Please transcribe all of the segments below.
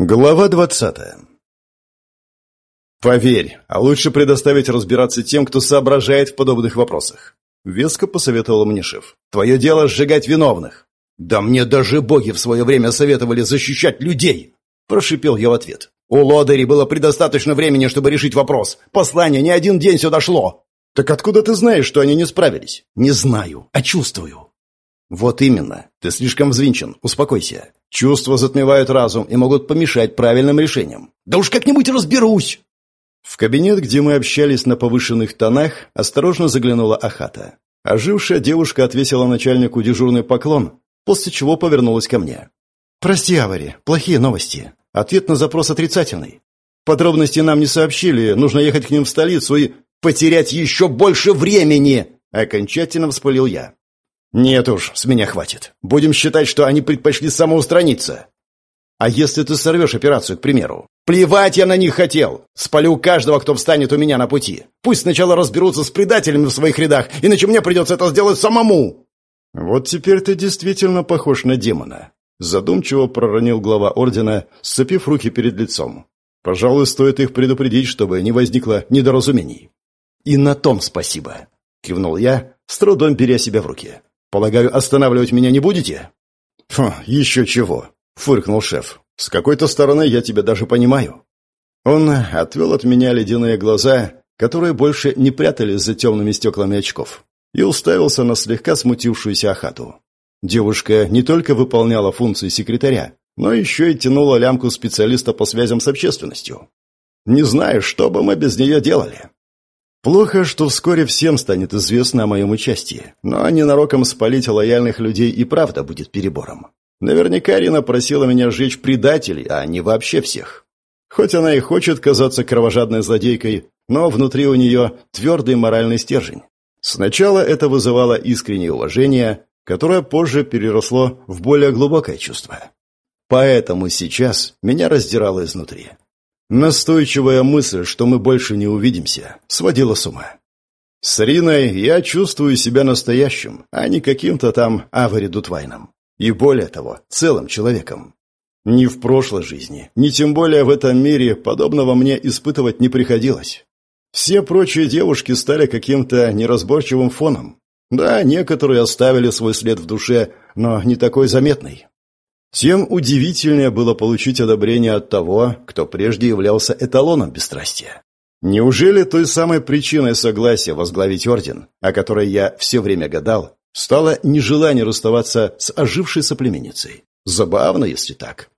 Глава двадцатая «Поверь, а лучше предоставить разбираться тем, кто соображает в подобных вопросах», — веско посоветовал мне шеф. «Твое дело — сжигать виновных». «Да мне даже боги в свое время советовали защищать людей!» — прошипел я в ответ. «У лодыри было предостаточно времени, чтобы решить вопрос. Послание не один день сюда шло». «Так откуда ты знаешь, что они не справились?» «Не знаю, а чувствую». «Вот именно. Ты слишком взвинчен. Успокойся. Чувства затмевают разум и могут помешать правильным решениям». «Да уж как-нибудь разберусь!» В кабинет, где мы общались на повышенных тонах, осторожно заглянула Ахата. Ожившая девушка отвесила начальнику дежурный поклон, после чего повернулась ко мне. «Прости, Авари, плохие новости. Ответ на запрос отрицательный. Подробности нам не сообщили, нужно ехать к ним в столицу и потерять еще больше времени!» Окончательно вспылил я. «Нет уж, с меня хватит. Будем считать, что они предпочли самоустраниться. А если ты сорвешь операцию, к примеру? Плевать я на них хотел! Спалю каждого, кто встанет у меня на пути. Пусть сначала разберутся с предателями в своих рядах, иначе мне придется это сделать самому!» «Вот теперь ты действительно похож на демона», — задумчиво проронил глава ордена, сцепив руки перед лицом. «Пожалуй, стоит их предупредить, чтобы не возникло недоразумений». «И на том спасибо», — кивнул я, с трудом беря себя в руки. Полагаю, останавливать меня не будете?» «Фу, еще чего!» — фыркнул шеф. «С какой-то стороны я тебя даже понимаю». Он отвел от меня ледяные глаза, которые больше не прятались за темными стеклами очков, и уставился на слегка смутившуюся Ахату. Девушка не только выполняла функции секретаря, но еще и тянула лямку специалиста по связям с общественностью. Не знаю, что бы мы без нее делали. Плохо, что вскоре всем станет известно о моем участии, но ненароком спалить лояльных людей и правда будет перебором. Наверняка Рина просила меня сжечь предателей, а не вообще всех. Хоть она и хочет казаться кровожадной злодейкой, но внутри у нее твердый моральный стержень. Сначала это вызывало искреннее уважение, которое позже переросло в более глубокое чувство. Поэтому сейчас меня раздирало изнутри. Настойчивая мысль, что мы больше не увидимся, сводила с ума. С Риной я чувствую себя настоящим, а не каким-то там Авари Дутвайном. И более того, целым человеком. Ни в прошлой жизни, ни тем более в этом мире подобного мне испытывать не приходилось. Все прочие девушки стали каким-то неразборчивым фоном. Да, некоторые оставили свой след в душе, но не такой заметный. Тем удивительнее было получить одобрение от того, кто прежде являлся эталоном бесстрастия. Неужели той самой причиной согласия возглавить орден, о которой я все время гадал, стало нежелание расставаться с ожившей соплеменницей? Забавно, если так.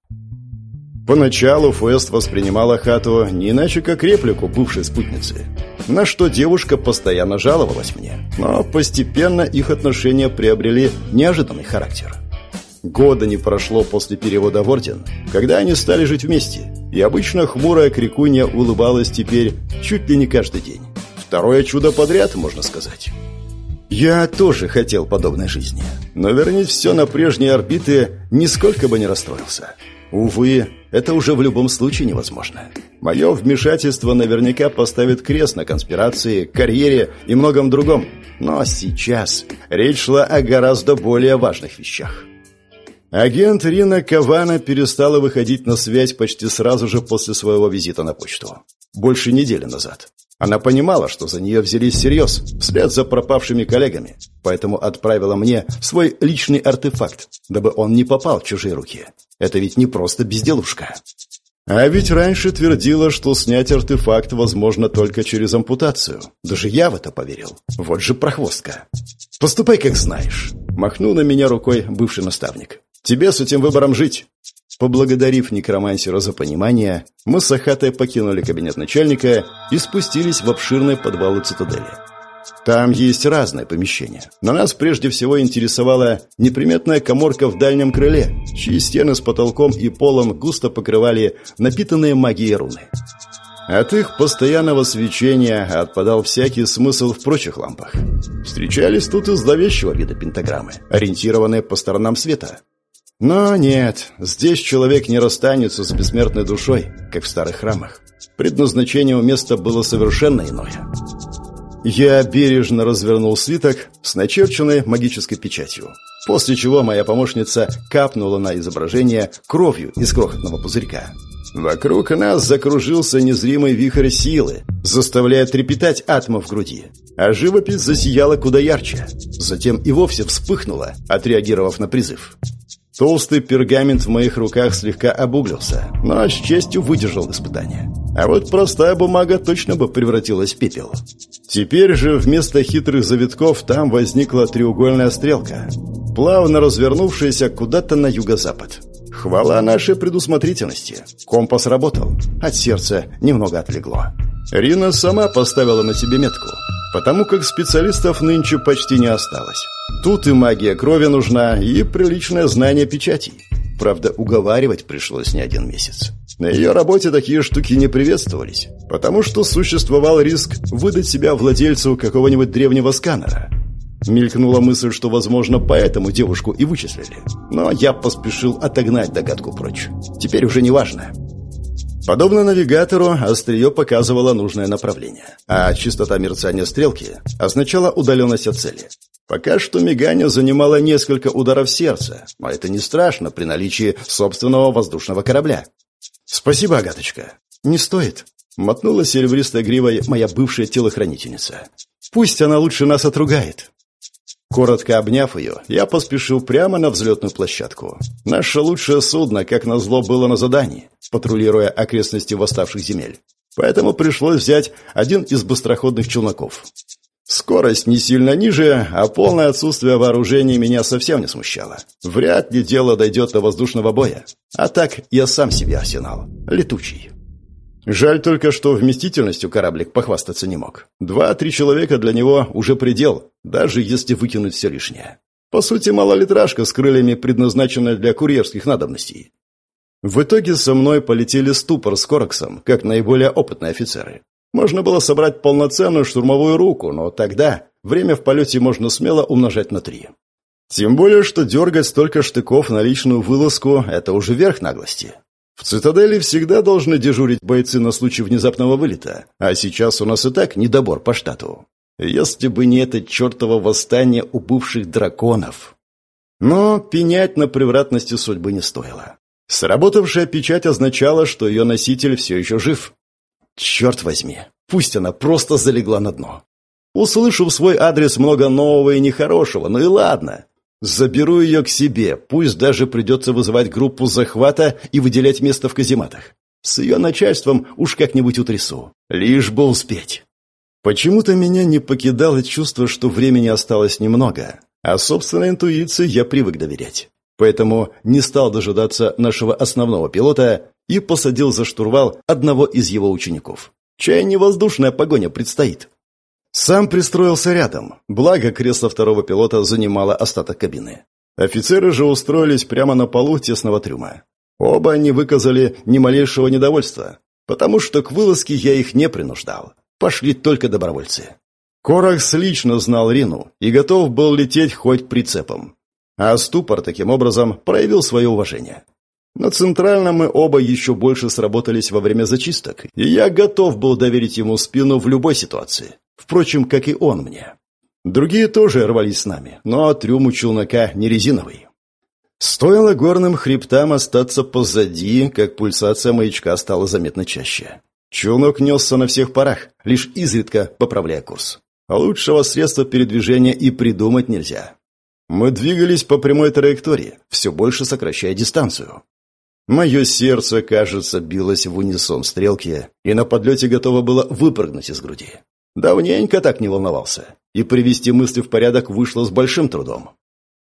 Поначалу Фест воспринимала Хату не иначе как реплику бывшей спутницы, на что девушка постоянно жаловалась мне, но постепенно их отношения приобрели неожиданный характер. Года не прошло после перевода в Орден, когда они стали жить вместе, и обычно хмурая крикунья улыбалась теперь чуть ли не каждый день. Второе чудо подряд, можно сказать. Я тоже хотел подобной жизни, но вернуть все на прежние орбиты нисколько бы не расстроился. Увы, это уже в любом случае невозможно. Мое вмешательство наверняка поставит крест на конспирации, карьере и многом другом. Но сейчас речь шла о гораздо более важных вещах. Агент Рина Кавана перестала выходить на связь почти сразу же после своего визита на почту. Больше недели назад. Она понимала, что за нее взялись всерьез, вслед за пропавшими коллегами, поэтому отправила мне свой личный артефакт, дабы он не попал в чужие руки. Это ведь не просто безделушка. А ведь раньше твердила, что снять артефакт возможно только через ампутацию. Даже я в это поверил. Вот же прохвостка. «Поступай, как знаешь», — махнул на меня рукой бывший наставник. Тебе с этим выбором жить». Поблагодарив некромансера за понимание, мы с Ахатой покинули кабинет начальника и спустились в обширные подвалы цитадели. Там есть разные помещения, но нас прежде всего интересовала неприметная коморка в дальнем крыле, чьи стены с потолком и полом густо покрывали напитанные магией руны. От их постоянного свечения отпадал всякий смысл в прочих лампах. Встречались тут и зловещего вида пентаграммы, ориентированные по сторонам света, но нет, здесь человек не расстанется с бессмертной душой, как в старых храмах. Предназначение у места было совершенно иное. Я бережно развернул свиток с начерченной магической печатью, после чего моя помощница капнула на изображение кровью из крохотного пузырька. Вокруг нас закружился незримый вихрь силы, заставляя трепетать атомов в груди, а живопись засияла куда ярче. Затем и вовсе вспыхнула, отреагировав на призыв. Толстый пергамент в моих руках слегка обуглился, но с честью выдержал испытание. А вот простая бумага точно бы превратилась в пепел. Теперь же вместо хитрых завитков там возникла треугольная стрелка, плавно развернувшаяся куда-то на юго-запад. Хвала нашей предусмотрительности. Компас работал. От сердца немного отлегло. Рина сама поставила на себе метку, потому как специалистов нынче почти не осталось. Тут и магия крови нужна, и приличное знание печатей. Правда, уговаривать пришлось не один месяц. На ее работе такие штуки не приветствовались, потому что существовал риск выдать себя владельцу какого-нибудь древнего сканера. Мелькнула мысль, что, возможно, поэтому девушку и вычислили. Но я поспешил отогнать догадку прочь. Теперь уже не важно. Подобно навигатору, острие показывало нужное направление, а частота мерцания стрелки означала удаленность от цели. Пока что мигание занимало несколько ударов сердца, но это не страшно при наличии собственного воздушного корабля. «Спасибо, Агаточка». «Не стоит», — мотнула серебристой гривой моя бывшая телохранительница. «Пусть она лучше нас отругает». Коротко обняв ее, я поспешил прямо на взлетную площадку. Наше лучшее судно, как назло, было на задании, патрулируя окрестности восставших земель. Поэтому пришлось взять один из быстроходных челноков. Скорость не сильно ниже, а полное отсутствие вооружения меня совсем не смущало. Вряд ли дело дойдет до воздушного боя. А так я сам себе арсенал. Летучий. Жаль только, что вместительностью кораблик похвастаться не мог. Два-три человека для него уже предел, даже если выкинуть все лишнее. По сути, малолитражка с крыльями, предназначенная для курьерских надобностей. В итоге со мной полетели ступор с Короксом, как наиболее опытные офицеры. Можно было собрать полноценную штурмовую руку, но тогда время в полете можно смело умножать на три. Тем более, что дергать столько штыков на личную вылазку – это уже верх наглости. В цитадели всегда должны дежурить бойцы на случай внезапного вылета, а сейчас у нас и так недобор по штату. Если бы не это чертово восстание у бывших драконов. Но пенять на превратности судьбы не стоило. Сработавшая печать означала, что ее носитель все еще жив. Черт возьми, пусть она просто залегла на дно. Услышу в свой адрес много нового и нехорошего, ну и ладно. Заберу ее к себе, пусть даже придется вызывать группу захвата и выделять место в казематах. С ее начальством уж как-нибудь утрясу. Лишь бы успеть. Почему-то меня не покидало чувство, что времени осталось немного, а собственной интуиции я привык доверять. Поэтому не стал дожидаться нашего основного пилота и посадил за штурвал одного из его учеников. Чай не воздушная погоня предстоит. Сам пристроился рядом, благо кресло второго пилота занимало остаток кабины. Офицеры же устроились прямо на полу тесного трюма. Оба они выказали ни малейшего недовольства, потому что к вылазке я их не принуждал. Пошли только добровольцы. Коракс лично знал Рину и готов был лететь хоть прицепом. А ступор таким образом проявил свое уважение. На Центральном мы оба еще больше сработались во время зачисток, и я готов был доверить ему спину в любой ситуации. Впрочем, как и он мне. Другие тоже рвались с нами, но трюм у челнока не резиновый. Стоило горным хребтам остаться позади, как пульсация маячка стала заметно чаще. Челнок несся на всех парах, лишь изредка поправляя курс. Лучшего средства передвижения и придумать нельзя. Мы двигались по прямой траектории, все больше сокращая дистанцию. Мое сердце, кажется, билось в унисон стрелки и на подлете готово было выпрыгнуть из груди. Давненько так не волновался, и привести мысли в порядок вышло с большим трудом.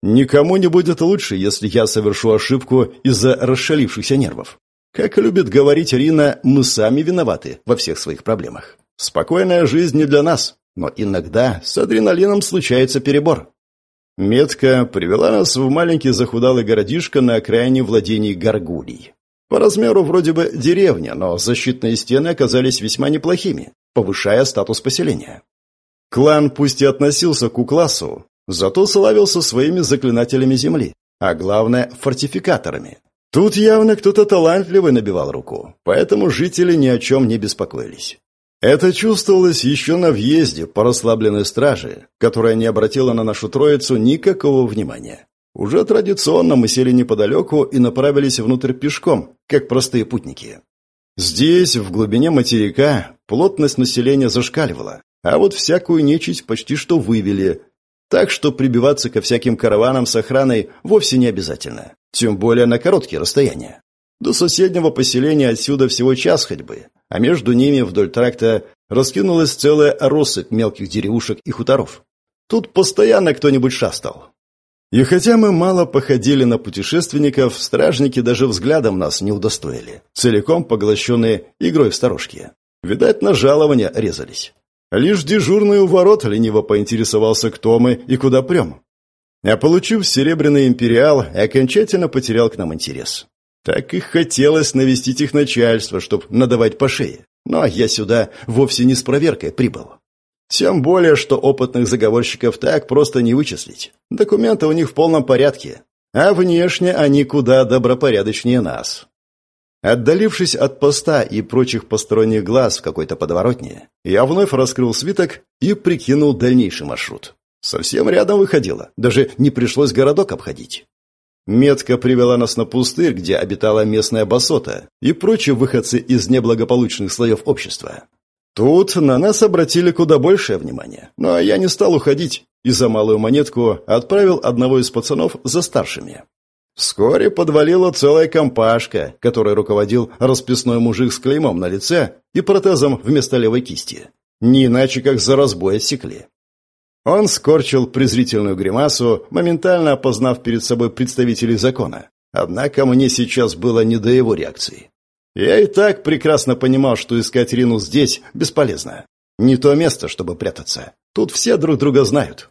Никому не будет лучше, если я совершу ошибку из-за расшалившихся нервов. Как любит говорить Рина, мы сами виноваты во всех своих проблемах. Спокойная жизнь не для нас, но иногда с адреналином случается перебор. Метка привела нас в маленький захудалый городишко на окраине владений Гаргулий. По размеру вроде бы деревня, но защитные стены оказались весьма неплохими, повышая статус поселения. Клан пусть и относился к классу, зато славился своими заклинателями земли, а главное – фортификаторами. Тут явно кто-то талантливый набивал руку, поэтому жители ни о чем не беспокоились. Это чувствовалось еще на въезде по расслабленной страже, которая не обратила на нашу троицу никакого внимания. Уже традиционно мы сели неподалеку и направились внутрь пешком, как простые путники. Здесь, в глубине материка, плотность населения зашкаливала, а вот всякую нечисть почти что вывели, так что прибиваться ко всяким караванам с охраной вовсе не обязательно, тем более на короткие расстояния. До соседнего поселения отсюда всего час ходьбы, а между ними вдоль тракта раскинулась целая россыпь мелких деревушек и хуторов. Тут постоянно кто-нибудь шастал. И хотя мы мало походили на путешественников, стражники даже взглядом нас не удостоили, целиком поглощенные игрой в сторожки. Видать, на жалование резались. Лишь дежурный у ворот лениво поинтересовался, кто мы и куда прем. А получив серебряный империал, окончательно потерял к нам интерес. Так и хотелось навестить их начальство, чтобы надавать по шее. Но я сюда вовсе не с проверкой прибыл. Тем более, что опытных заговорщиков так просто не вычислить. Документы у них в полном порядке. А внешне они куда добропорядочнее нас. Отдалившись от поста и прочих посторонних глаз в какой-то подворотне, я вновь раскрыл свиток и прикинул дальнейший маршрут. Совсем рядом выходило, даже не пришлось городок обходить. Метка привела нас на пустырь, где обитала местная басота и прочие выходцы из неблагополучных слоев общества. Тут на нас обратили куда большее внимание, но я не стал уходить и за малую монетку отправил одного из пацанов за старшими. Вскоре подвалила целая компашка, которой руководил расписной мужик с клеймом на лице и протезом вместо левой кисти. Не иначе, как за разбой отсекли. Он скорчил презрительную гримасу, моментально опознав перед собой представителей закона. Однако мне сейчас было не до его реакции. Я и так прекрасно понимал, что искать Рину здесь бесполезно. Не то место, чтобы прятаться. Тут все друг друга знают.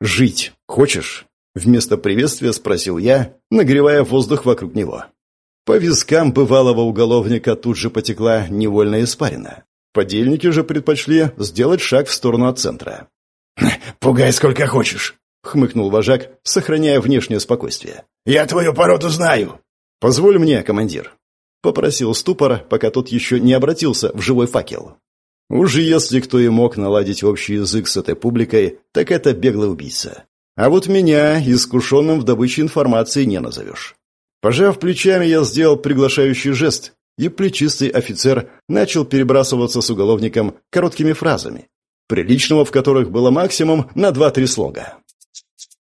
«Жить хочешь?» Вместо приветствия спросил я, нагревая воздух вокруг него. По вискам бывалого уголовника тут же потекла невольная испарина. Подельники же предпочли сделать шаг в сторону от центра. «Пугай сколько хочешь», — хмыкнул вожак, сохраняя внешнее спокойствие. «Я твою породу знаю». «Позволь мне, командир», — попросил ступор, пока тот еще не обратился в живой факел. Уже если кто и мог наладить общий язык с этой публикой, так это беглый убийца. А вот меня искушенным в добыче информации не назовешь. Пожав плечами, я сделал приглашающий жест, и плечистый офицер начал перебрасываться с уголовником короткими фразами, приличного в которых было максимум на два-три слога.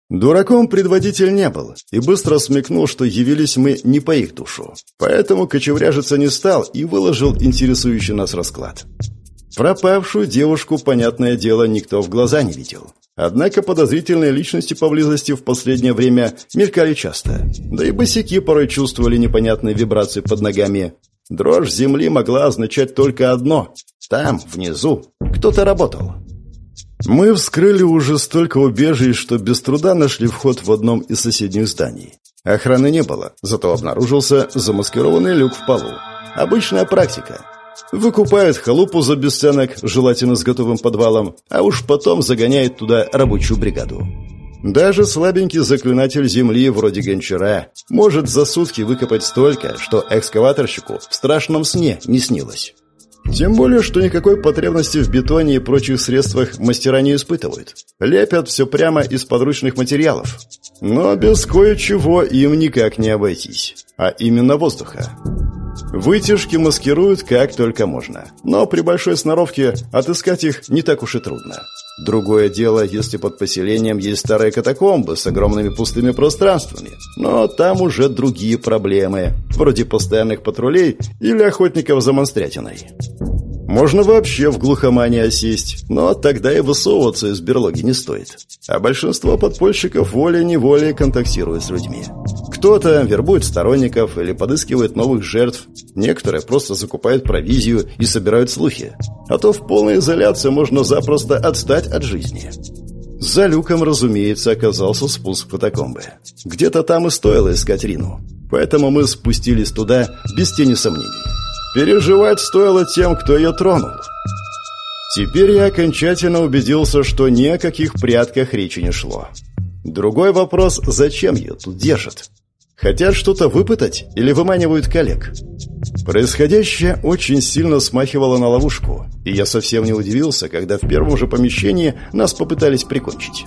Дураком предводитель не был и быстро смекнул, что явились мы не по их душу. Поэтому кочевряжиться не стал и выложил интересующий нас расклад. Пропавшую девушку, понятное дело, никто в глаза не видел. Однако подозрительные личности поблизости в последнее время мелькали часто. Да и босяки порой чувствовали непонятные вибрации под ногами. Дрожь земли могла означать только одно там, внизу, кто-то работал. Мы вскрыли уже столько убежищ, что без труда нашли вход в одном из соседних зданий. Охраны не было, зато обнаружился замаскированный люк в полу. Обычная практика. Выкупают халупу за бесценок, желательно с готовым подвалом, а уж потом загоняют туда рабочую бригаду. Даже слабенький заклинатель земли, вроде гончара, может за сутки выкопать столько, что экскаваторщику в страшном сне не снилось. Тем более, что никакой потребности в бетоне и прочих средствах мастера не испытывают. Лепят все прямо из подручных материалов. Но без кое-чего им никак не обойтись. А именно воздуха. Вытяжки маскируют как только можно. Но при большой сноровке отыскать их не так уж и трудно. Другое дело, если под поселением есть старые катакомбы с огромными пустыми пространствами. Но там уже другие проблемы, вроде постоянных патрулей или охотников за монстрятиной. Можно вообще в глухомане осесть, но тогда и высовываться из берлоги не стоит. А большинство подпольщиков волей-неволей контактирует с людьми. Кто-то вербует сторонников или подыскивает новых жертв, некоторые просто закупают провизию и собирают слухи. А то в полной изоляции можно запросто отстать от жизни. За люком, разумеется, оказался спуск катакомбы. Где-то там и стоило искать Рину. Поэтому мы спустились туда без тени сомнений. Переживать стоило тем, кто ее тронул. Теперь я окончательно убедился, что ни о каких прятках речи не шло. Другой вопрос, зачем ее тут держат? Хотят что-то выпытать или выманивают коллег? Происходящее очень сильно смахивало на ловушку, И я совсем не удивился, когда в первом же помещении нас попытались прикончить.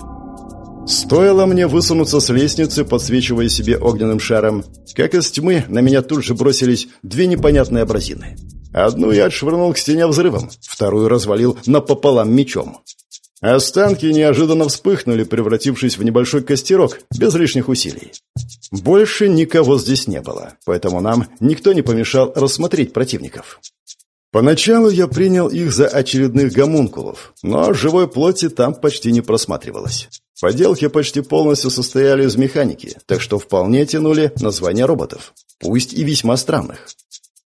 Стоило мне высунуться с лестницы, подсвечивая себе огненным шаром, как из тьмы на меня тут же бросились две непонятные абразины. Одну я отшвырнул к стене взрывом, вторую развалил напополам мечом. Останки неожиданно вспыхнули, превратившись в небольшой костерок, без лишних усилий. Больше никого здесь не было, поэтому нам никто не помешал рассмотреть противников. Поначалу я принял их за очередных гомункулов, но живой плоти там почти не просматривалось. Поделки почти полностью состояли из механики, так что вполне тянули названия роботов, пусть и весьма странных.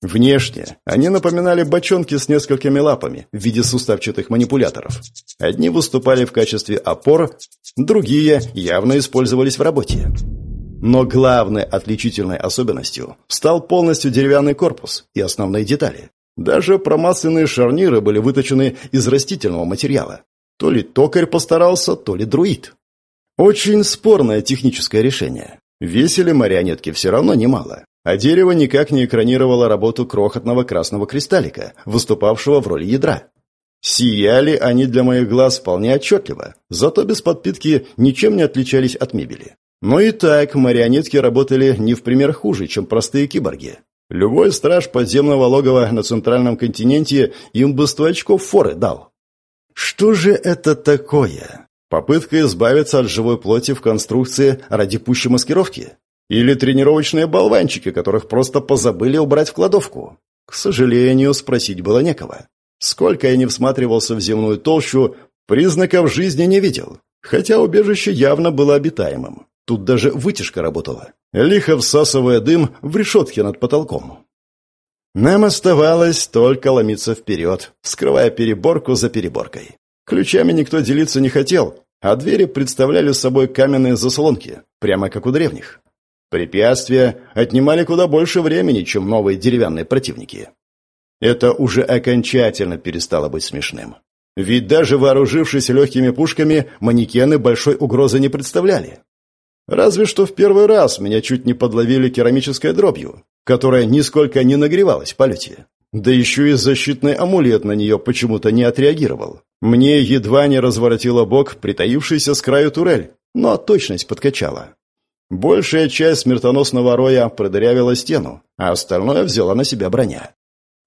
Внешне они напоминали бочонки с несколькими лапами в виде суставчатых манипуляторов. Одни выступали в качестве опор, другие явно использовались в работе. Но главной отличительной особенностью стал полностью деревянный корпус и основные детали. Даже промасленные шарниры были выточены из растительного материала. То ли токарь постарался, то ли друид. Очень спорное техническое решение. Весили марионетки все равно немало а дерево никак не экранировало работу крохотного красного кристаллика, выступавшего в роли ядра. Сияли они для моих глаз вполне отчетливо, зато без подпитки ничем не отличались от мебели. Но и так марионетки работали не в пример хуже, чем простые киборги. Любой страж подземного логова на центральном континенте им бы сто очков форы дал. Что же это такое? Попытка избавиться от живой плоти в конструкции ради пущей маскировки? Или тренировочные болванчики, которых просто позабыли убрать в кладовку? К сожалению, спросить было некого. Сколько я не всматривался в земную толщу, признаков жизни не видел. Хотя убежище явно было обитаемым. Тут даже вытяжка работала, лихо всасывая дым в решетке над потолком. Нам оставалось только ломиться вперед, вскрывая переборку за переборкой. Ключами никто делиться не хотел, а двери представляли собой каменные заслонки, прямо как у древних. Препятствия отнимали куда больше времени, чем новые деревянные противники. Это уже окончательно перестало быть смешным. Ведь даже вооружившись легкими пушками, манекены большой угрозы не представляли. Разве что в первый раз меня чуть не подловили керамической дробью, которая нисколько не нагревалась в полете. Да еще и защитный амулет на нее почему-то не отреагировал. Мне едва не разворотило бок, притаившийся с краю турель, но точность подкачала. Большая часть смертоносного роя продырявила стену, а остальное взяла на себя броня.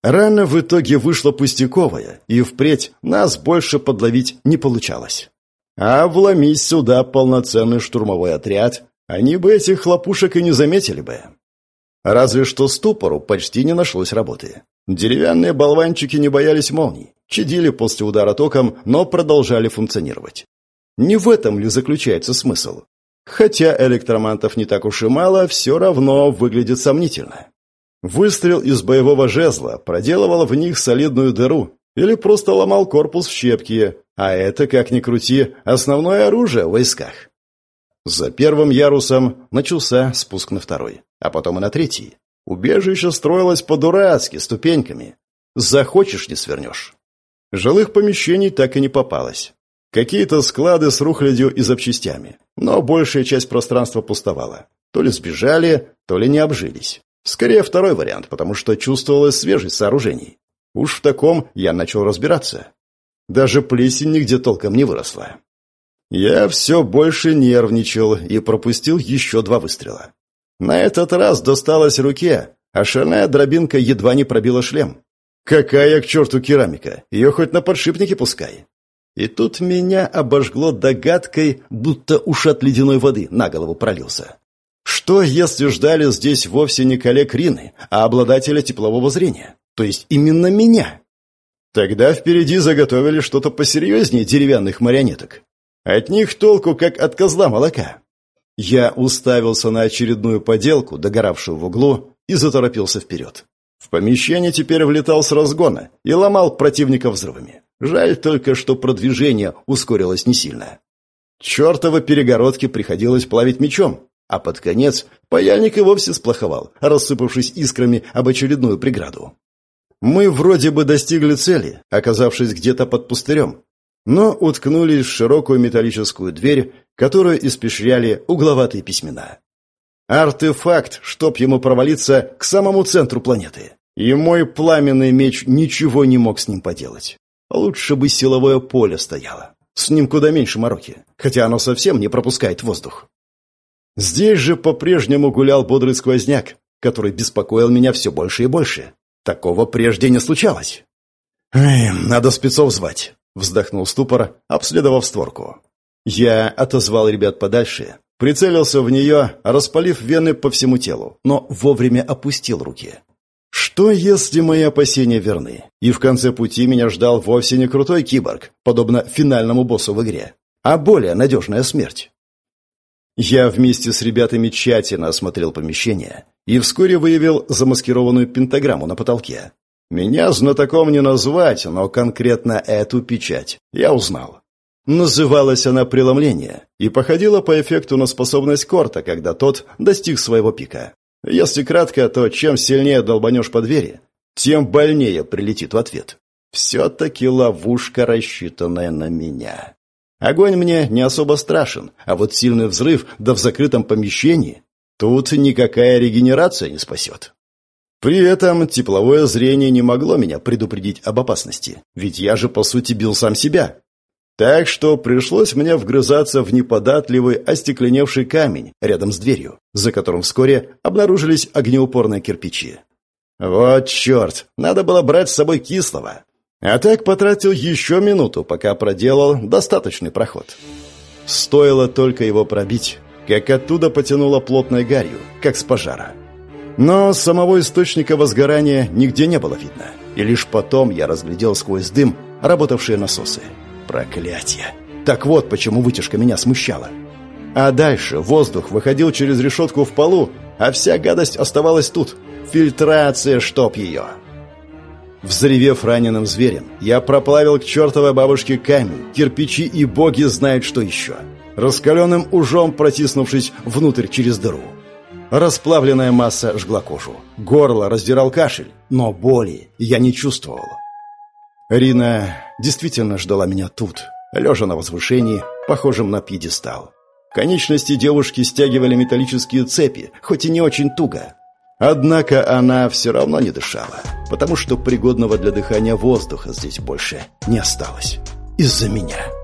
Рана в итоге вышла пустяковая, и впредь нас больше подловить не получалось. А вломись сюда полноценный штурмовой отряд, они бы этих хлопушек и не заметили бы. Разве что ступору почти не нашлось работы. Деревянные болванчики не боялись молний, чадили после удара током, но продолжали функционировать. Не в этом ли заключается смысл? Хотя электромантов не так уж и мало, все равно выглядит сомнительно. Выстрел из боевого жезла проделывал в них солидную дыру или просто ломал корпус в щепки, а это, как ни крути, основное оружие в войсках. За первым ярусом начался спуск на второй, а потом и на третий. Убежище строилось по-дурацки, ступеньками. Захочешь – не свернешь. Жилых помещений так и не попалось. Какие-то склады с рухлядью и запчастями. Но большая часть пространства пустовала. То ли сбежали, то ли не обжились. Скорее второй вариант, потому что чувствовалась свежесть сооружений. Уж в таком я начал разбираться. Даже плесень нигде толком не выросла. Я все больше нервничал и пропустил еще два выстрела. На этот раз досталось руке, а шальная дробинка едва не пробила шлем. Какая к черту керамика? Ее хоть на подшипники пускай. И тут меня обожгло догадкой, будто ушат ледяной воды на голову пролился. Что, если ждали здесь вовсе не коллег Рины, а обладателя теплового зрения? То есть именно меня? Тогда впереди заготовили что-то посерьезнее деревянных марионеток. От них толку, как от козла молока. Я уставился на очередную поделку, догоравшую в углу, и заторопился вперед. В помещение теперь влетал с разгона и ломал противника взрывами. Жаль только, что продвижение ускорилось не сильно. Чертовы перегородки приходилось плавить мечом, а под конец паяльник и вовсе сплоховал, рассыпавшись искрами об очередную преграду. Мы вроде бы достигли цели, оказавшись где-то под пустырем, но уткнулись в широкую металлическую дверь, которую испещряли угловатые письмена. Артефакт, чтоб ему провалиться к самому центру планеты. И мой пламенный меч ничего не мог с ним поделать. Лучше бы силовое поле стояло. С ним куда меньше мороки, хотя оно совсем не пропускает воздух. Здесь же по-прежнему гулял бодрый сквозняк, который беспокоил меня все больше и больше. Такого прежде не случалось. «Эй, надо спецов звать», — вздохнул ступор, обследовав створку. Я отозвал ребят подальше, прицелился в нее, распалив вены по всему телу, но вовремя опустил руки. Что, если мои опасения верны, и в конце пути меня ждал вовсе не крутой киборг, подобно финальному боссу в игре, а более надежная смерть? Я вместе с ребятами тщательно осмотрел помещение и вскоре выявил замаскированную пентаграмму на потолке. Меня знатоком не назвать, но конкретно эту печать я узнал. Называлась она «Преломление» и походила по эффекту на способность Корта, когда тот достиг своего пика. Если кратко, то чем сильнее долбанешь по двери, тем больнее прилетит в ответ. Все-таки ловушка, рассчитанная на меня. Огонь мне не особо страшен, а вот сильный взрыв, да в закрытом помещении, тут никакая регенерация не спасет. При этом тепловое зрение не могло меня предупредить об опасности, ведь я же, по сути, бил сам себя. Так что пришлось мне вгрызаться в неподатливый, остекленевший камень рядом с дверью, за которым вскоре обнаружились огнеупорные кирпичи. Вот черт, надо было брать с собой кислого. А так потратил еще минуту, пока проделал достаточный проход. Стоило только его пробить, как оттуда потянуло плотной гарью, как с пожара. Но самого источника возгорания нигде не было видно, и лишь потом я разглядел сквозь дым работавшие насосы. Проклятие! Так вот, почему вытяжка меня смущала. А дальше воздух выходил через решетку в полу, а вся гадость оставалась тут. Фильтрация, чтоб ее! Взревев раненым зверем, я проплавил к чертовой бабушке камень, кирпичи и боги знают что еще. Раскаленным ужом протиснувшись внутрь через дыру. Расплавленная масса жгла кожу. Горло раздирал кашель, но боли я не чувствовал. Рина действительно ждала меня тут, лежа на возвышении, похожем на пьедестал. Конечности девушки стягивали металлические цепи, хоть и не очень туго. Однако она все равно не дышала, потому что пригодного для дыхания воздуха здесь больше не осталось. Из-за меня.